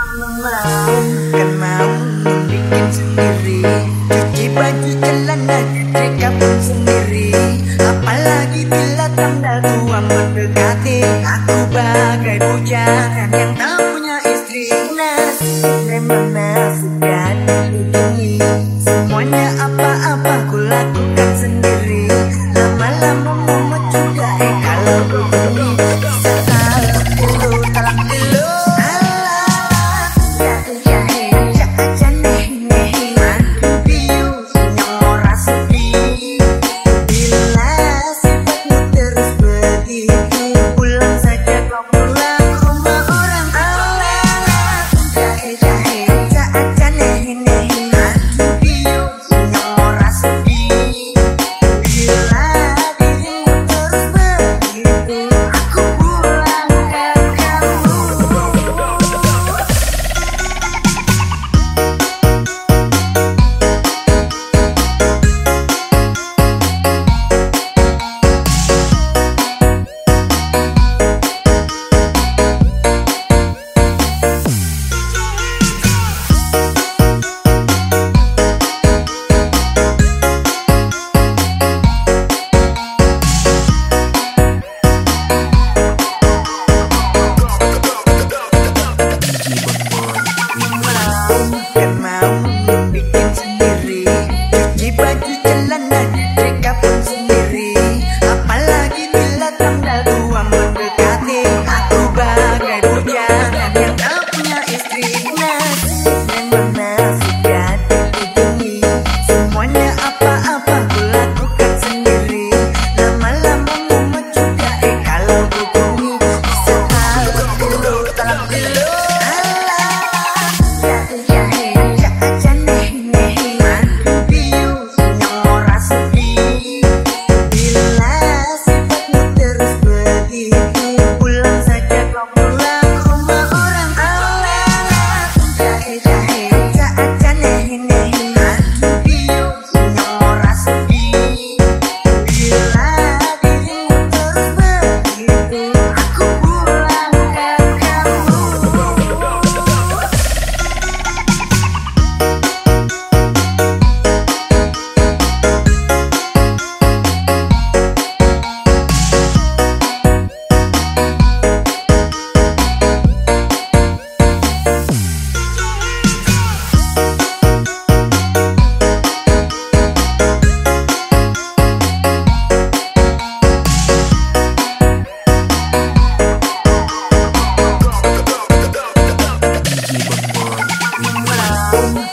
Kan mau membuat sendiri. Cuci baju celana cuci kabel sendiri. Apalagi bila tanda tua mendekati. Aku bagai bujangan yang tak punya istri. Nasib memang nasib dilindungi. Semuanya apa-apa ku lakukan sendiri. Lama-lama hey. time.